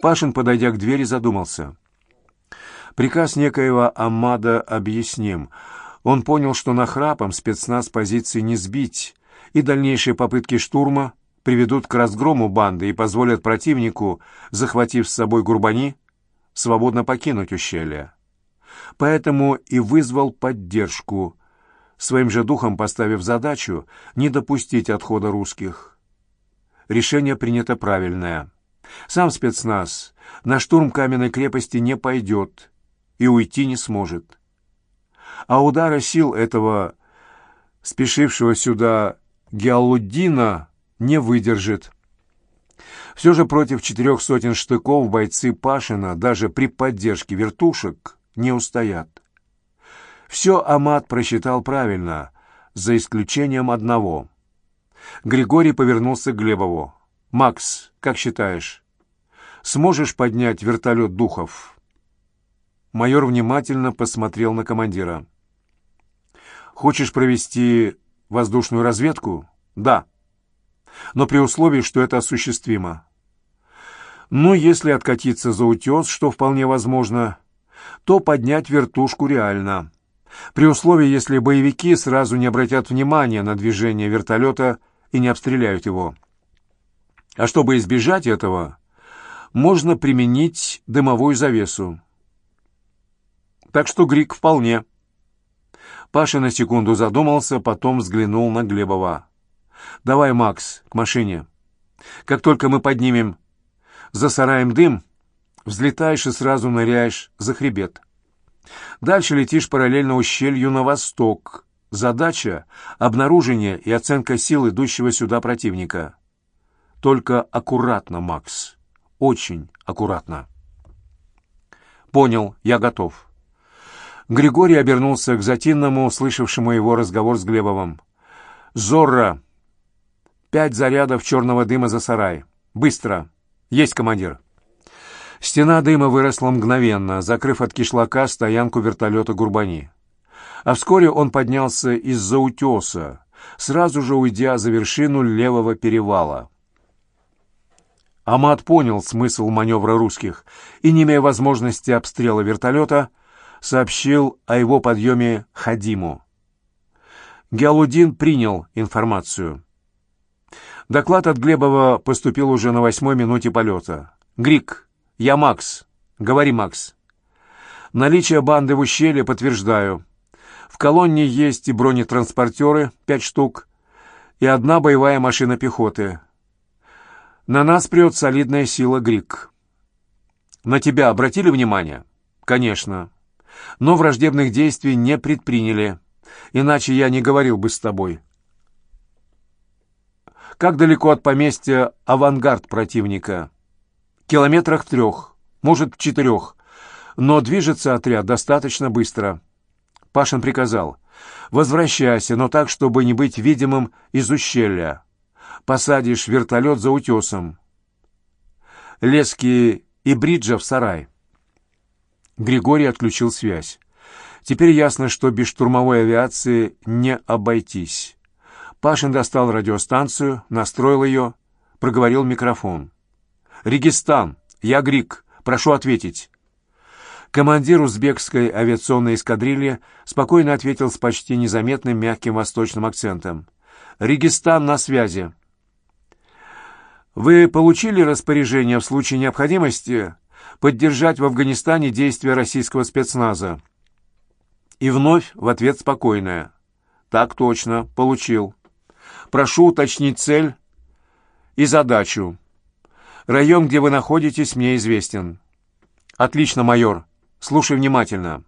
Пашин, подойдя к двери, задумался. Приказ некоего Амада объясним. Он понял, что нахрапом спецназ позиции не сбить, и дальнейшие попытки штурма приведут к разгрому банды и позволят противнику, захватив с собой Гурбани, свободно покинуть ущелье. Поэтому и вызвал поддержку, своим же духом поставив задачу не допустить отхода русских. Решение принято правильное. Сам спецназ на штурм каменной крепости не пойдет и уйти не сможет. А удара сил этого спешившего сюда Геалуддина не выдержит. Все же против четырех сотен штыков бойцы Пашина даже при поддержке вертушек не устоят. Все Амат просчитал правильно, за исключением одного. Григорий повернулся к Глебову. «Макс, как считаешь, сможешь поднять вертолет духов?» Майор внимательно посмотрел на командира. «Хочешь провести воздушную разведку?» «Да» но при условии, что это осуществимо. Ну, если откатиться за утес, что вполне возможно, то поднять вертушку реально. При условии, если боевики сразу не обратят внимания на движение вертолета и не обстреляют его. А чтобы избежать этого, можно применить дымовую завесу. Так что Грик вполне. Паша на секунду задумался, потом взглянул на Глебова. «Давай, Макс, к машине. Как только мы поднимем за сараем дым, взлетаешь и сразу ныряешь за хребет. Дальше летишь параллельно ущелью на восток. Задача — обнаружение и оценка сил идущего сюда противника. Только аккуратно, Макс. Очень аккуратно. Понял, я готов. Григорий обернулся к Затинному, слышавшему его разговор с Глебовым. «Зорро, Пять зарядов черного дыма за сарай. Быстро. Есть, командир. Стена дыма выросла мгновенно, закрыв от кишлака стоянку вертолета Гурбани. А вскоре он поднялся из-за утеса, сразу же уйдя за вершину левого перевала. Амат понял смысл маневра русских и, не имея возможности обстрела вертолета, сообщил о его подъеме Хадиму. Геалудин принял информацию. Доклад от Глебова поступил уже на восьмой минуте полета. «Грик, я Макс. Говори, Макс». «Наличие банды в ущелье подтверждаю. В колонне есть и бронетранспортеры, пять штук, и одна боевая машина пехоты. На нас прет солидная сила Грик». «На тебя обратили внимание?» «Конечно. Но враждебных действий не предприняли, иначе я не говорил бы с тобой». Как далеко от поместья авангард противника? Километрах трех, может, в четырех. Но движется отряд достаточно быстро. Пашин приказал. «Возвращайся, но так, чтобы не быть видимым из ущелья. Посадишь вертолет за утесом. Лески и Бриджа в сарай». Григорий отключил связь. Теперь ясно, что без штурмовой авиации не обойтись. Пашин достал радиостанцию, настроил ее, проговорил микрофон. «Регистан, я Грик, прошу ответить». Командир узбекской авиационной эскадрильи спокойно ответил с почти незаметным мягким восточным акцентом. «Регистан на связи». «Вы получили распоряжение в случае необходимости поддержать в Афганистане действия российского спецназа?» И вновь в ответ спокойное. «Так точно, получил». Прошу уточнить цель и задачу. Район, где вы находитесь, мне известен. Отлично, майор. Слушай внимательно.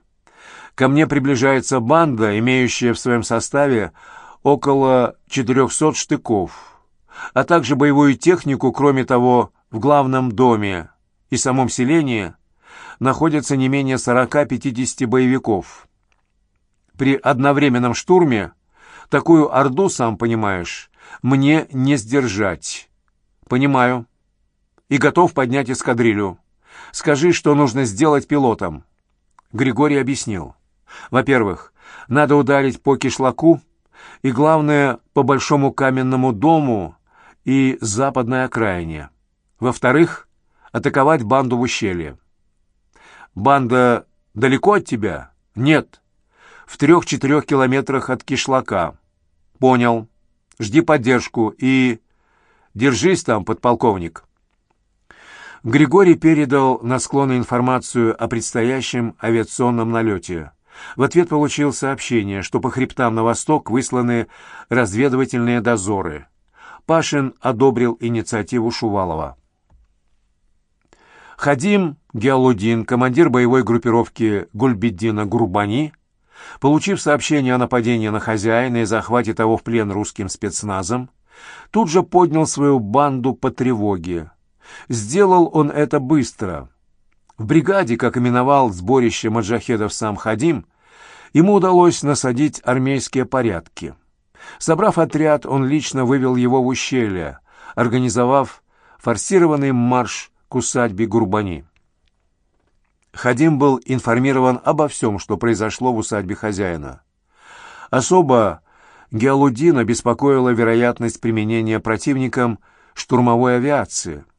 Ко мне приближается банда, имеющая в своем составе около 400 штыков, а также боевую технику, кроме того, в главном доме и самом селении находится не менее 40-50 боевиков. При одновременном штурме Такую орду, сам понимаешь, мне не сдержать. Понимаю. И готов поднять эскадрилью. Скажи, что нужно сделать пилотам. Григорий объяснил. Во-первых, надо ударить по кишлаку, и, главное, по большому каменному дому и западной окраине. Во-вторых, атаковать банду в ущелье. «Банда далеко от тебя?» «Нет. В трех-четырех километрах от кишлака». «Понял. Жди поддержку и...» «Держись там, подполковник». Григорий передал на склоны информацию о предстоящем авиационном налете. В ответ получил сообщение, что по хребтам на восток высланы разведывательные дозоры. Пашин одобрил инициативу Шувалова. Хадим Геалудин, командир боевой группировки Гульбеддина Гурбани, получив сообщение о нападении на хозяина и захвате того в плен русским спецназом, тут же поднял свою банду по тревоге. Сделал он это быстро. В бригаде, как именовал сборище маджахедов сам Хадим, ему удалось насадить армейские порядки. Собрав отряд, он лично вывел его в ущелье, организовав форсированный марш к усадьбе Гурбани. Хадим был информирован обо всем, что произошло в усадьбе хозяина. Особо Геалудина беспокоила вероятность применения противником штурмовой авиации –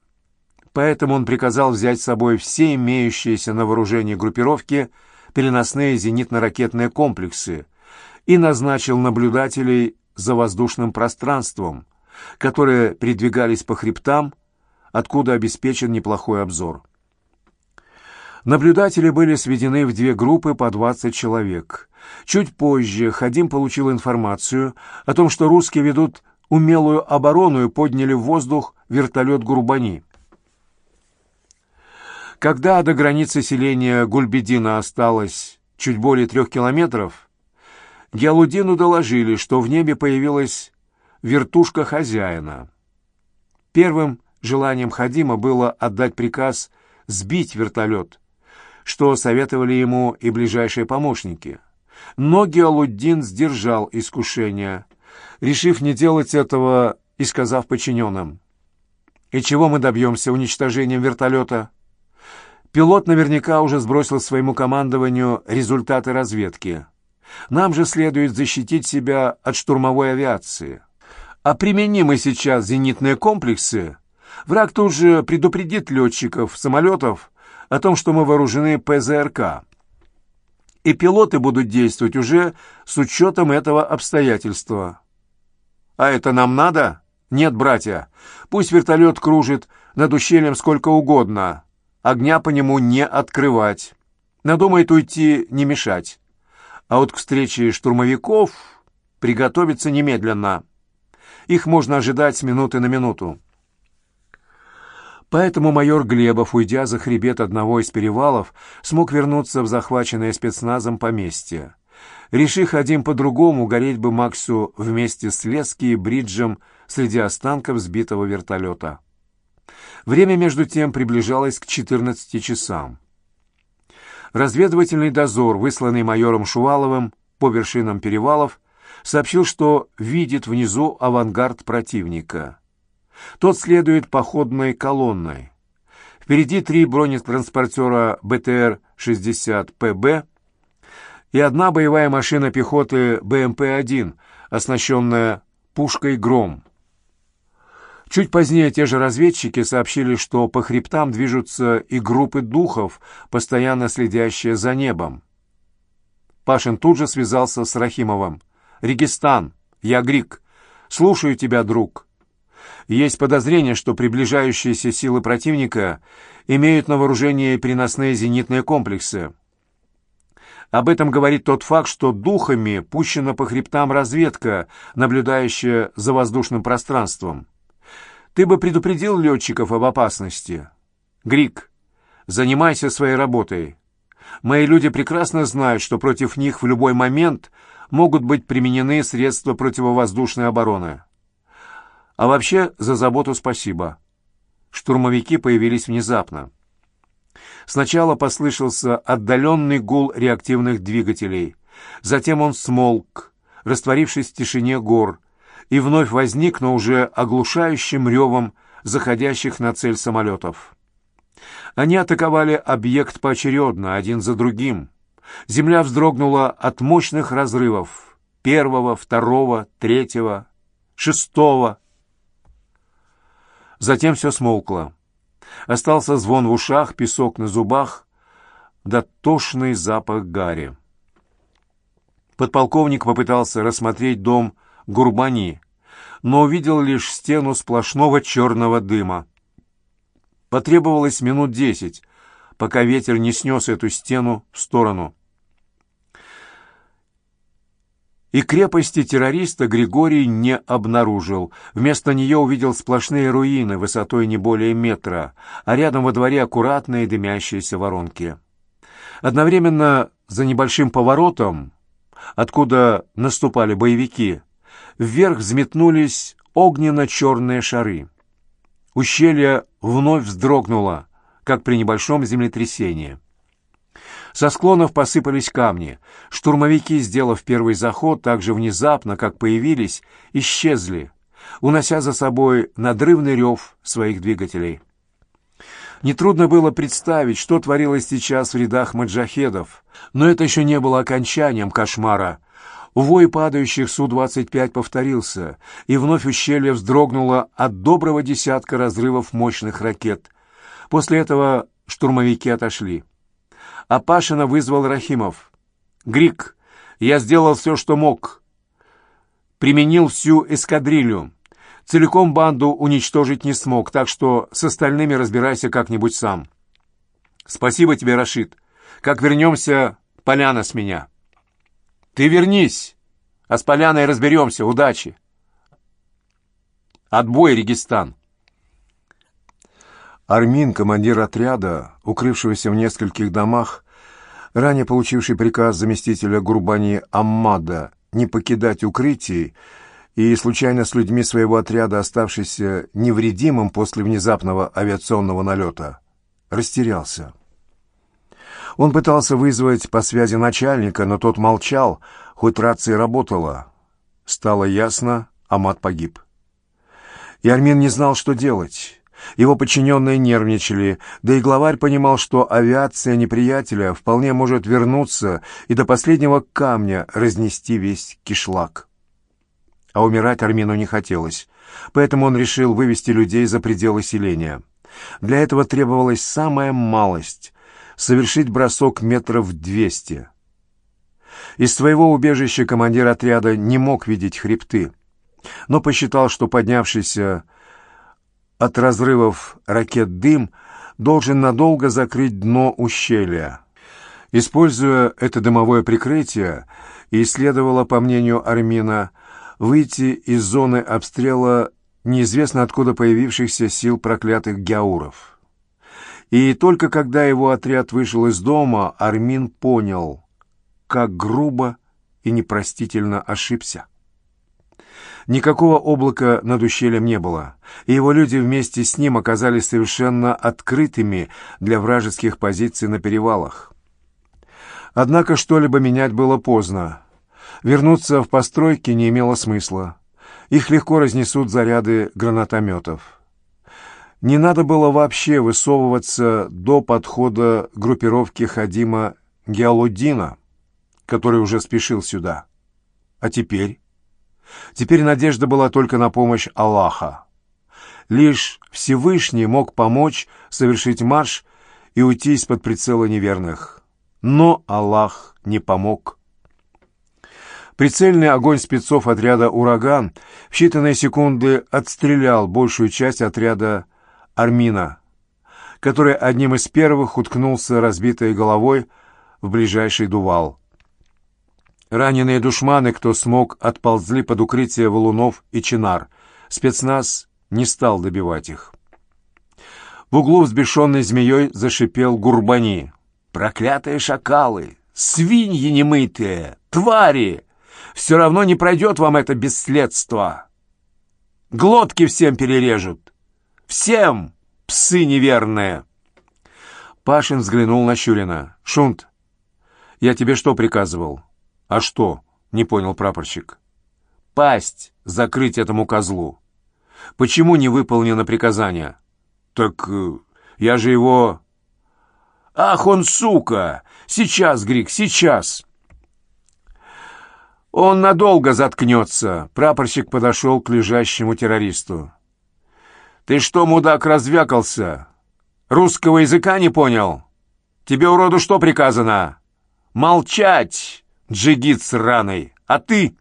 поэтому он приказал взять с собой все имеющиеся на вооружении группировки переносные зенитно-ракетные комплексы и назначил наблюдателей за воздушным пространством, которые передвигались по хребтам, откуда обеспечен неплохой обзор. Наблюдатели были сведены в две группы по 20 человек. Чуть позже Хадим получил информацию о том, что русские ведут умелую оборону и подняли в воздух вертолет Гурбани. Когда до границы селения Гульбедина осталось чуть более трех километров, Геалудину доложили, что в небе появилась вертушка хозяина. Первым желанием Хадима было отдать приказ сбить вертолет, что советовали ему и ближайшие помощники. Но Геалуддин сдержал искушение, решив не делать этого и сказав подчиненным. «И чего мы добьемся уничтожением вертолета?» Пилот наверняка уже сбросил своему командованию результаты разведки. Нам же следует защитить себя от штурмовой авиации. А применим мы сейчас зенитные комплексы, враг тут же предупредит летчиков самолетов о том, что мы вооружены ПЗРК. И пилоты будут действовать уже с учетом этого обстоятельства. А это нам надо? Нет, братья. Пусть вертолет кружит над ущельем сколько угодно огня по нему не открывать. Надумает уйти, не мешать. А вот к встрече штурмовиков приготовиться немедленно. Их можно ожидать с минуты на минуту. Поэтому майор Глебов, уйдя за хребет одного из перевалов, смог вернуться в захваченное спецназом поместье. Решив один по-другому, гореть бы Максу вместе с Лески и Бриджем среди останков сбитого вертолета. Время, между тем, приближалось к 14 часам. Разведывательный дозор, высланный майором Шуваловым по вершинам перевалов, сообщил, что видит внизу авангард противника. Тот следует походной колонной. Впереди три бронетранспортера БТР-60ПБ и одна боевая машина пехоты БМП-1, оснащенная пушкой «Гром». Чуть позднее те же разведчики сообщили, что по хребтам движутся и группы духов, постоянно следящие за небом. Пашин тут же связался с Рахимовым. «Регистан, я Грик. Слушаю тебя, друг. Есть подозрение, что приближающиеся силы противника имеют на вооружении переносные зенитные комплексы. Об этом говорит тот факт, что духами пущена по хребтам разведка, наблюдающая за воздушным пространством». Ты бы предупредил летчиков об опасности. Грик, занимайся своей работой. Мои люди прекрасно знают, что против них в любой момент могут быть применены средства противовоздушной обороны. А вообще за заботу спасибо. Штурмовики появились внезапно. Сначала послышался отдаленный гул реактивных двигателей. Затем он смолк, растворившись в тишине гор, и вновь возник, но уже оглушающим ревом заходящих на цель самолетов. Они атаковали объект поочередно, один за другим. Земля вздрогнула от мощных разрывов. Первого, второго, третьего, шестого. Затем все смолкло. Остался звон в ушах, песок на зубах, да тошный запах гари. Подполковник попытался рассмотреть дом Гурбани, но увидел лишь стену сплошного черного дыма. Потребовалось минут десять, пока ветер не снес эту стену в сторону. И крепости террориста Григорий не обнаружил. Вместо нее увидел сплошные руины высотой не более метра, а рядом во дворе аккуратные дымящиеся воронки. Одновременно за небольшим поворотом, откуда наступали боевики, вверх взметнулись огненно-черные шары. Ущелье вновь вздрогнуло, как при небольшом землетрясении. Со склонов посыпались камни. Штурмовики, сделав первый заход, так же внезапно, как появились, исчезли, унося за собой надрывный рев своих двигателей. Нетрудно было представить, что творилось сейчас в рядах маджахедов, но это еще не было окончанием кошмара. Вой падающих Су-25 повторился, и вновь ущелье вздрогнуло от доброго десятка разрывов мощных ракет. После этого штурмовики отошли. А Пашина вызвал Рахимов. «Грик, я сделал все, что мог. Применил всю эскадрилью. Целиком банду уничтожить не смог, так что с остальными разбирайся как-нибудь сам. Спасибо тебе, Рашид. Как вернемся, поляна с меня. Ты вернись, а с поляной разберемся. Удачи. Отбой, Регистан. Армин, командир отряда, укрывшегося в нескольких домах, ранее получивший приказ заместителя Гурбани Аммада не покидать укрытий, и случайно с людьми своего отряда, оставшийся невредимым после внезапного авиационного налета, растерялся. Он пытался вызвать по связи начальника, но тот молчал, хоть рация работала. Стало ясно, Амат погиб. И Армин не знал, что делать. Его подчиненные нервничали, да и главарь понимал, что авиация неприятеля вполне может вернуться и до последнего камня разнести весь кишлак. А умирать Армину не хотелось, поэтому он решил вывести людей за пределы селения. Для этого требовалась самая малость — совершить бросок метров двести. Из своего убежища командир отряда не мог видеть хребты, но посчитал, что поднявшийся от разрывов ракет дым должен надолго закрыть дно ущелья. Используя это дымовое прикрытие, и следовало, по мнению Армина, выйти из зоны обстрела неизвестно откуда появившихся сил проклятых гяуров. И только когда его отряд вышел из дома, Армин понял, как грубо и непростительно ошибся. Никакого облака над ущельем не было, и его люди вместе с ним оказались совершенно открытыми для вражеских позиций на перевалах. Однако что-либо менять было поздно. Вернуться в постройки не имело смысла. Их легко разнесут заряды гранатометов. Не надо было вообще высовываться до подхода группировки Хадима Геалуддина, который уже спешил сюда. А теперь? Теперь надежда была только на помощь Аллаха. Лишь Всевышний мог помочь совершить марш и уйти из-под прицела неверных. Но Аллах не помог. Прицельный огонь спецов отряда «Ураган» в считанные секунды отстрелял большую часть отряда «Армина», который одним из первых уткнулся разбитой головой в ближайший дувал. Раненые душманы, кто смог, отползли под укрытие валунов и чинар. Спецназ не стал добивать их. В углу взбешенной змеей зашипел Гурбани. «Проклятые шакалы! Свиньи немытые! Твари! Все равно не пройдет вам это бесследство! Глотки всем перережут! Всем, псы неверные!» Пашин взглянул на Щурина. «Шунт, я тебе что приказывал?» «А что?» — не понял прапорщик. «Пасть закрыть этому козлу. Почему не выполнено приказание?» «Так э, я же его...» «Ах, он сука! Сейчас, Грик, сейчас!» «Он надолго заткнется!» — прапорщик подошел к лежащему террористу. «Ты что, мудак, развякался? Русского языка не понял? Тебе, уроду, что приказано? Молчать, джигит сраный! А ты...»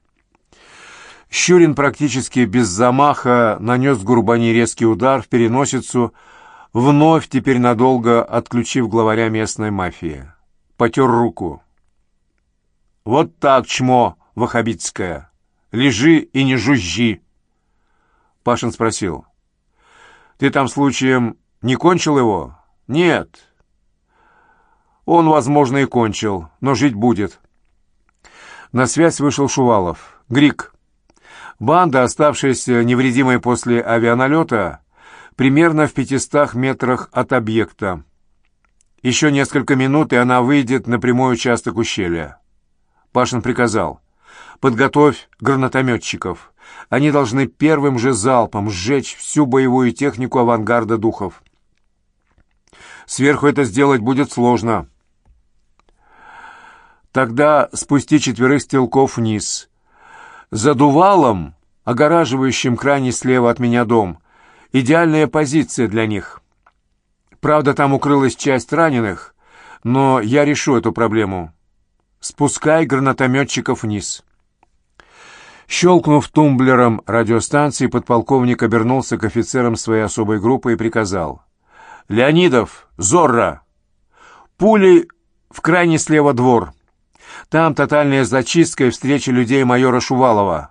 Щурин практически без замаха нанес Гурбани резкий удар в переносицу, вновь теперь надолго отключив главаря местной мафии. Потер руку. «Вот так, чмо вахабитское! Лежи и не жужжи!» Пашин спросил. «Ты там случаем не кончил его?» «Нет». «Он, возможно, и кончил, но жить будет». На связь вышел Шувалов. «Грик, Банда, оставшаяся невредимой после авианалета, примерно в пятистах метрах от объекта. Еще несколько минут, и она выйдет на прямой участок ущелья. Пашин приказал. «Подготовь гранатометчиков. Они должны первым же залпом сжечь всю боевую технику авангарда духов. Сверху это сделать будет сложно. Тогда спусти четверых стрелков вниз. За дувалом, огораживающим крайне слева от меня дом, идеальная позиция для них. Правда, там укрылась часть раненых, но я решу эту проблему. Спускай гранатометчиков вниз». Щелкнув тумблером радиостанции, подполковник обернулся к офицерам своей особой группы и приказал. «Леонидов! Зорро! Пули в крайне слева двор!» Там тотальная зачистка и встреча людей майора Шувалова.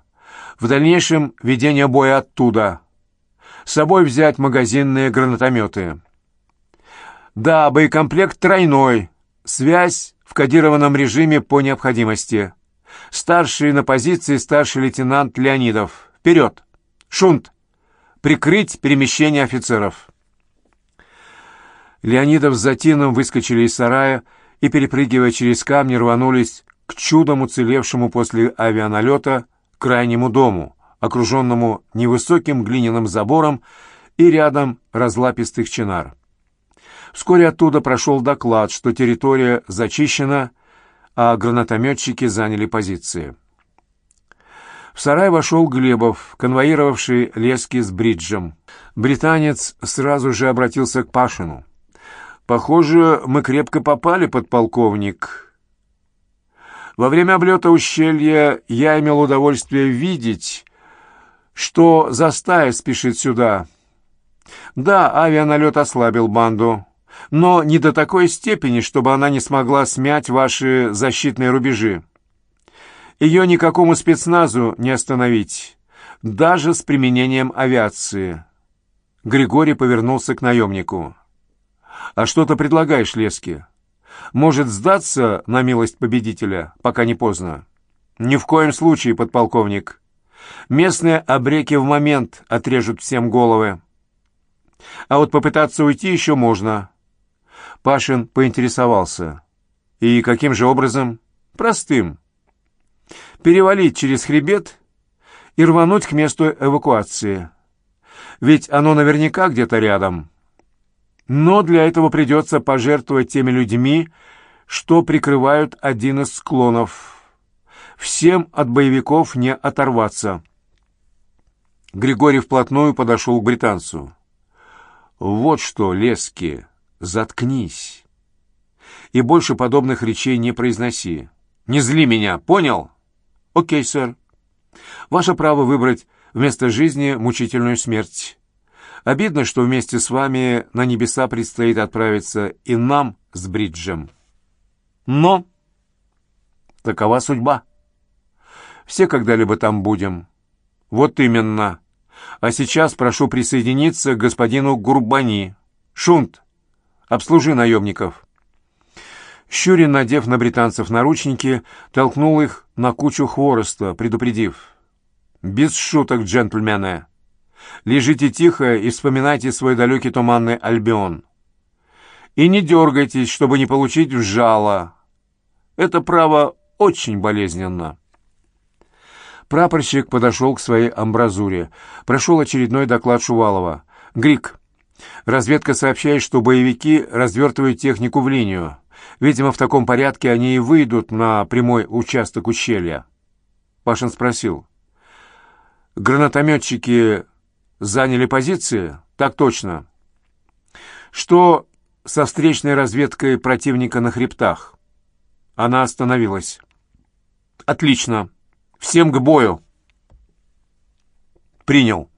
В дальнейшем ведение боя оттуда. С собой взять магазинные гранатометы. Да, боекомплект тройной. Связь в кодированном режиме по необходимости. Старший на позиции старший лейтенант Леонидов. Вперед! Шунт! Прикрыть перемещение офицеров. Леонидов с Затином выскочили из сарая и, перепрыгивая через камни, рванулись к чудом уцелевшему после авианалета крайнему дому, окруженному невысоким глиняным забором и рядом разлапистых чинар. Вскоре оттуда прошел доклад, что территория зачищена, а гранатометчики заняли позиции. В сарай вошел Глебов, конвоировавший лески с бриджем. Британец сразу же обратился к Пашину. «Похоже, мы крепко попали, подполковник. Во время облета ущелья я имел удовольствие видеть, что за стая спешит сюда. Да, авианалет ослабил банду, но не до такой степени, чтобы она не смогла смять ваши защитные рубежи. Ее никакому спецназу не остановить, даже с применением авиации. Григорий повернулся к наемнику. «А что ты предлагаешь, Лески?» может сдаться на милость победителя, пока не поздно? Ни в коем случае, подполковник. Местные обреки в момент отрежут всем головы. А вот попытаться уйти еще можно. Пашин поинтересовался. И каким же образом? Простым. Перевалить через хребет и рвануть к месту эвакуации. Ведь оно наверняка где-то рядом. Но для этого придется пожертвовать теми людьми, что прикрывают один из склонов. Всем от боевиков не оторваться. Григорий вплотную подошел к британцу. «Вот что, Лески, заткнись. И больше подобных речей не произноси. Не зли меня, понял?» «Окей, сэр. Ваше право выбрать вместо жизни мучительную смерть». Обидно, что вместе с вами на небеса предстоит отправиться и нам с Бриджем. Но такова судьба. Все когда-либо там будем. Вот именно. А сейчас прошу присоединиться к господину Гурбани. Шунт, обслужи наемников. Щурин, надев на британцев наручники, толкнул их на кучу хвороста, предупредив. «Без шуток, джентльмены!» Лежите тихо и вспоминайте свой далекий туманный Альбион. И не дергайтесь, чтобы не получить вжало. Это право очень болезненно. Прапорщик подошел к своей амбразуре. Прошел очередной доклад Шувалова. «Грик, разведка сообщает, что боевики развертывают технику в линию. Видимо, в таком порядке они и выйдут на прямой участок ущелья». Пашин спросил. «Гранатометчики заняли позиции? Так точно. Что со встречной разведкой противника на хребтах. Она остановилась. «Отлично. Всем к бою!» «Принял».